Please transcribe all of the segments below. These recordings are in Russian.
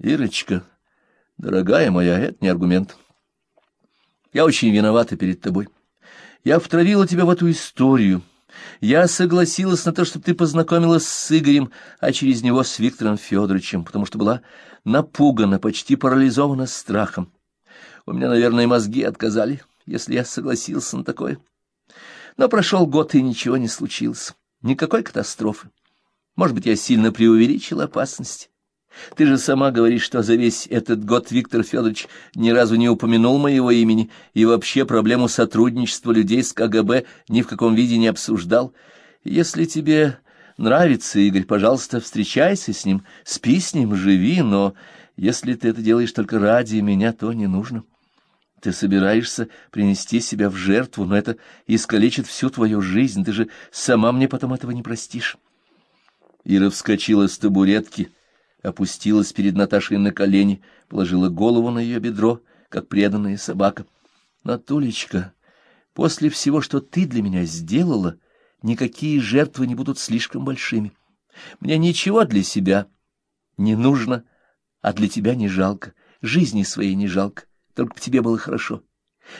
Ирочка, дорогая моя, это не аргумент. Я очень виновата перед тобой. Я втравила тебя в эту историю. Я согласилась на то, чтобы ты познакомилась с Игорем, а через него с Виктором Федоровичем, потому что была напугана, почти парализована страхом. У меня, наверное, мозги отказали, если я согласился на такое. Но прошел год, и ничего не случилось. Никакой катастрофы. Может быть, я сильно преувеличил опасность. Ты же сама говоришь, что за весь этот год Виктор Федорович ни разу не упомянул моего имени и вообще проблему сотрудничества людей с КГБ ни в каком виде не обсуждал. Если тебе нравится, Игорь, пожалуйста, встречайся с ним, спи с ним, живи, но если ты это делаешь только ради меня, то не нужно. Ты собираешься принести себя в жертву, но это искалечит всю твою жизнь, ты же сама мне потом этого не простишь. Ира вскочила с табуретки, опустилась перед Наташей на колени, положила голову на ее бедро, как преданная собака. — Натулечка, после всего, что ты для меня сделала, никакие жертвы не будут слишком большими. Мне ничего для себя не нужно, а для тебя не жалко, жизни своей не жалко, только тебе было хорошо.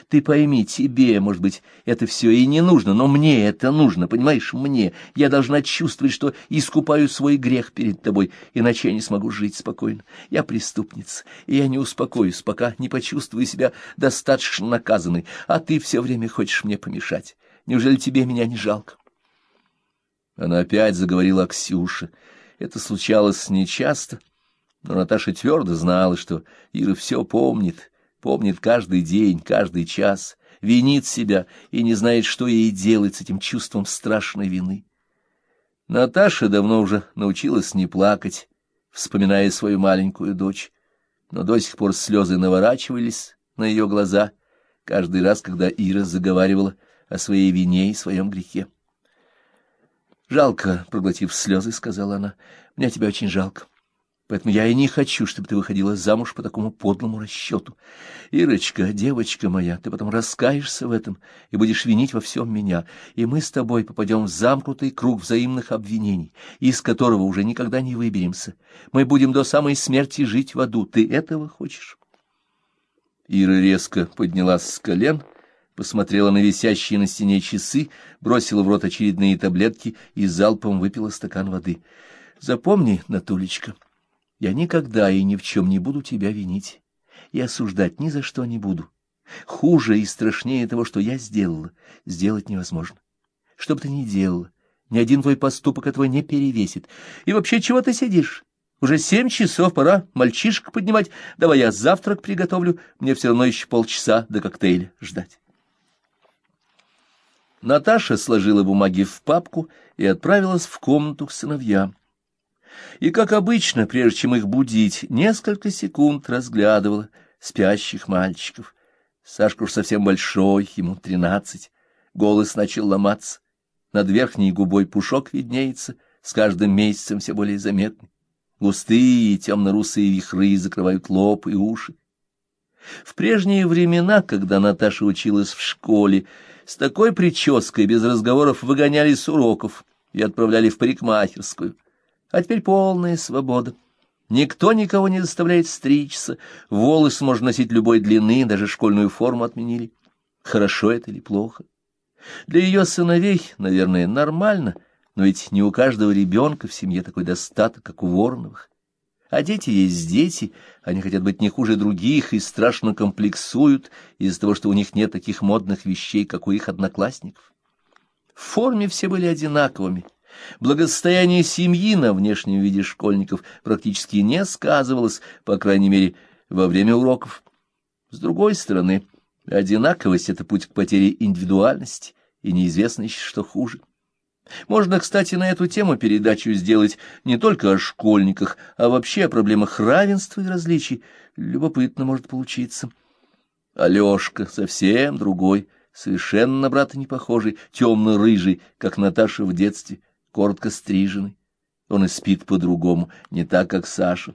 Ты пойми, тебе, может быть, это все и не нужно, но мне это нужно, понимаешь, мне. Я должна чувствовать, что искупаю свой грех перед тобой, иначе я не смогу жить спокойно. Я преступница, и я не успокоюсь, пока не почувствую себя достаточно наказанной, а ты все время хочешь мне помешать. Неужели тебе меня не жалко? Она опять заговорила о Ксюше. Это случалось нечасто, но Наташа твердо знала, что Ира все помнит, помнит каждый день, каждый час, винит себя и не знает, что ей делать с этим чувством страшной вины. Наташа давно уже научилась не плакать, вспоминая свою маленькую дочь, но до сих пор слезы наворачивались на ее глаза каждый раз, когда Ира заговаривала о своей вине и своем грехе. «Жалко», — проглотив слезы, — сказала она, — «мне тебя очень жалко. Поэтому я и не хочу, чтобы ты выходила замуж по такому подлому расчету. Ирочка, девочка моя, ты потом раскаешься в этом и будешь винить во всем меня, и мы с тобой попадем в замкнутый круг взаимных обвинений, из которого уже никогда не выберемся. Мы будем до самой смерти жить в аду. Ты этого хочешь?» Ира резко поднялась с колен, посмотрела на висящие на стене часы, бросила в рот очередные таблетки и залпом выпила стакан воды. «Запомни, Натулечка». Я никогда и ни в чем не буду тебя винить и осуждать ни за что не буду. Хуже и страшнее того, что я сделала, сделать невозможно. Что бы ты ни делала, ни один твой поступок этого не перевесит. И вообще, чего ты сидишь? Уже семь часов, пора мальчишек поднимать. Давай я завтрак приготовлю, мне все равно еще полчаса до коктейля ждать. Наташа сложила бумаги в папку и отправилась в комнату к сыновьям и, как обычно, прежде чем их будить, несколько секунд разглядывала спящих мальчиков. Сашка уж совсем большой, ему тринадцать, голос начал ломаться, над верхней губой пушок виднеется, с каждым месяцем все более заметный. Густые темно-русые вихры закрывают лоб и уши. В прежние времена, когда Наташа училась в школе, с такой прической без разговоров выгоняли с уроков и отправляли в парикмахерскую. А теперь полная свобода. Никто никого не заставляет стричься, волосы можно носить любой длины, даже школьную форму отменили. Хорошо это или плохо? Для ее сыновей, наверное, нормально, но ведь не у каждого ребенка в семье такой достаток, как у Вороновых. А дети есть дети, они хотят быть не хуже других и страшно комплексуют из-за того, что у них нет таких модных вещей, как у их одноклассников. В форме все были одинаковыми — Благосостояние семьи на внешнем виде школьников практически не сказывалось, по крайней мере, во время уроков. С другой стороны, одинаковость — это путь к потере индивидуальности, и неизвестно еще, что хуже. Можно, кстати, на эту тему передачу сделать не только о школьниках, а вообще о проблемах равенства и различий. Любопытно может получиться. Алешка совсем другой, совершенно на брата не похожий, темно-рыжий, как Наташа в детстве коротко стриженный. Он и спит по-другому, не так, как Саша.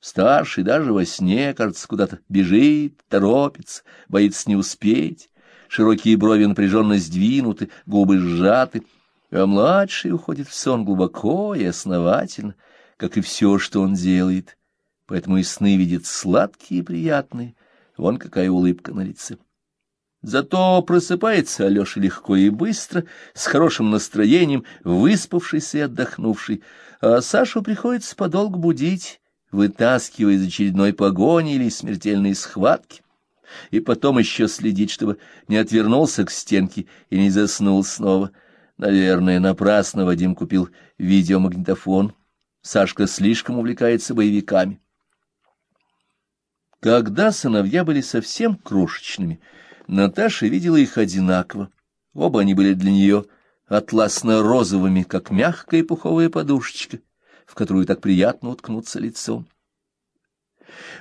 Старший даже во сне, кажется, куда-то бежит, торопится, боится не успеть. Широкие брови напряженно сдвинуты, губы сжаты, а младший уходит в сон глубоко и основательно, как и все, что он делает. поэтому и сны видит сладкие и приятные. Вон какая улыбка на лице. Зато просыпается Алеша легко и быстро, с хорошим настроением, выспавшийся и отдохнувший, а Сашу приходится подолгу будить, вытаскивая из очередной погони или смертельной схватки, и потом еще следить, чтобы не отвернулся к стенке и не заснул снова. Наверное, напрасно Вадим купил видеомагнитофон. Сашка слишком увлекается боевиками. Когда сыновья были совсем крошечными, Наташа видела их одинаково. Оба они были для нее атласно-розовыми, как мягкая пуховая подушечка, в которую так приятно уткнуться лицом.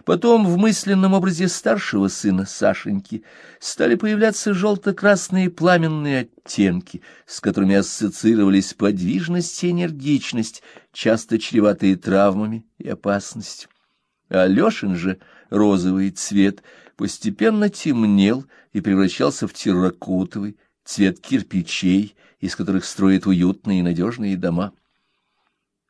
Потом в мысленном образе старшего сына Сашеньки стали появляться желто-красные пламенные оттенки, с которыми ассоциировались подвижность и энергичность, часто чреватые травмами и опасностью. А Лешин же розовый цвет постепенно темнел и превращался в терракотовый цвет кирпичей, из которых строят уютные и надежные дома.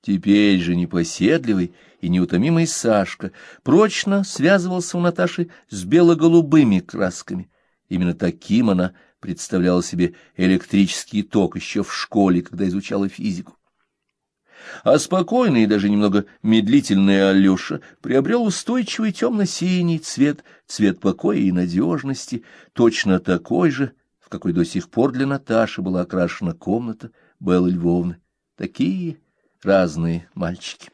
Теперь же непоседливый и неутомимый Сашка прочно связывался у Наташи с бело-голубыми красками. Именно таким она представляла себе электрический ток еще в школе, когда изучала физику. А спокойный и даже немного медлительный Алеша приобрел устойчивый темно-синий цвет, цвет покоя и надежности, точно такой же, в какой до сих пор для Наташи была окрашена комната Беллы Львовны. Такие разные мальчики.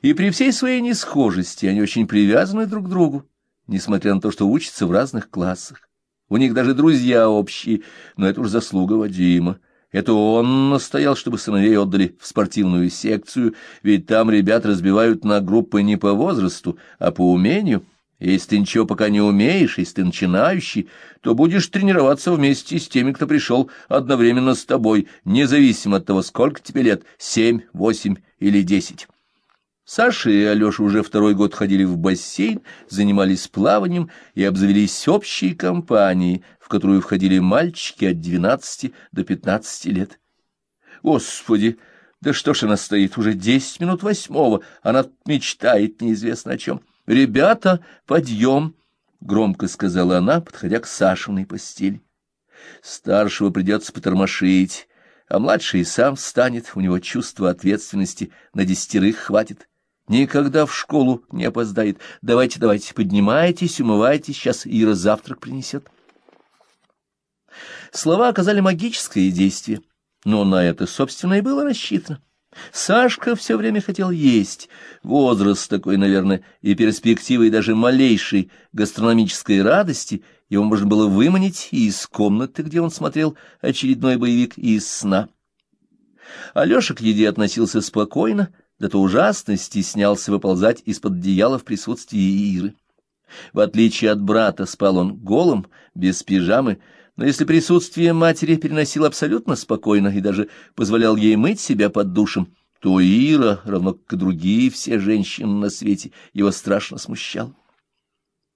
И при всей своей несхожести они очень привязаны друг к другу, несмотря на то, что учатся в разных классах. У них даже друзья общие, но это уж заслуга Вадима. Это он настоял, чтобы сыновей отдали в спортивную секцию, ведь там ребят разбивают на группы не по возрасту, а по умению. Если ты ничего пока не умеешь, если ты начинающий, то будешь тренироваться вместе с теми, кто пришел одновременно с тобой, независимо от того, сколько тебе лет, семь, восемь или десять. Саша и Алеша уже второй год ходили в бассейн, занимались плаванием и обзавелись общей компанией, в которую входили мальчики от двенадцати до пятнадцати лет. Господи, да что ж она стоит, уже десять минут восьмого, она мечтает неизвестно о чем. «Ребята, подъем!» — громко сказала она, подходя к Сашиной постели. Старшего придется потормошить, а младший сам встанет, у него чувство ответственности на десятерых хватит. Никогда в школу не опоздает. Давайте, давайте, поднимайтесь, умывайтесь, сейчас Ира завтрак принесет. Слова оказали магическое действие, но на это, собственно, и было рассчитано. Сашка все время хотел есть. Возраст такой, наверное, и перспективы, и даже малейшей гастрономической радости его можно было выманить и из комнаты, где он смотрел очередной боевик, и из сна. Алеша к еде относился спокойно, да то ужасно стеснялся выползать из-под одеяла в присутствии Иры. В отличие от брата спал он голым, без пижамы, но если присутствие матери переносил абсолютно спокойно и даже позволял ей мыть себя под душем, то Ира, равно как и другие все женщины на свете, его страшно смущал.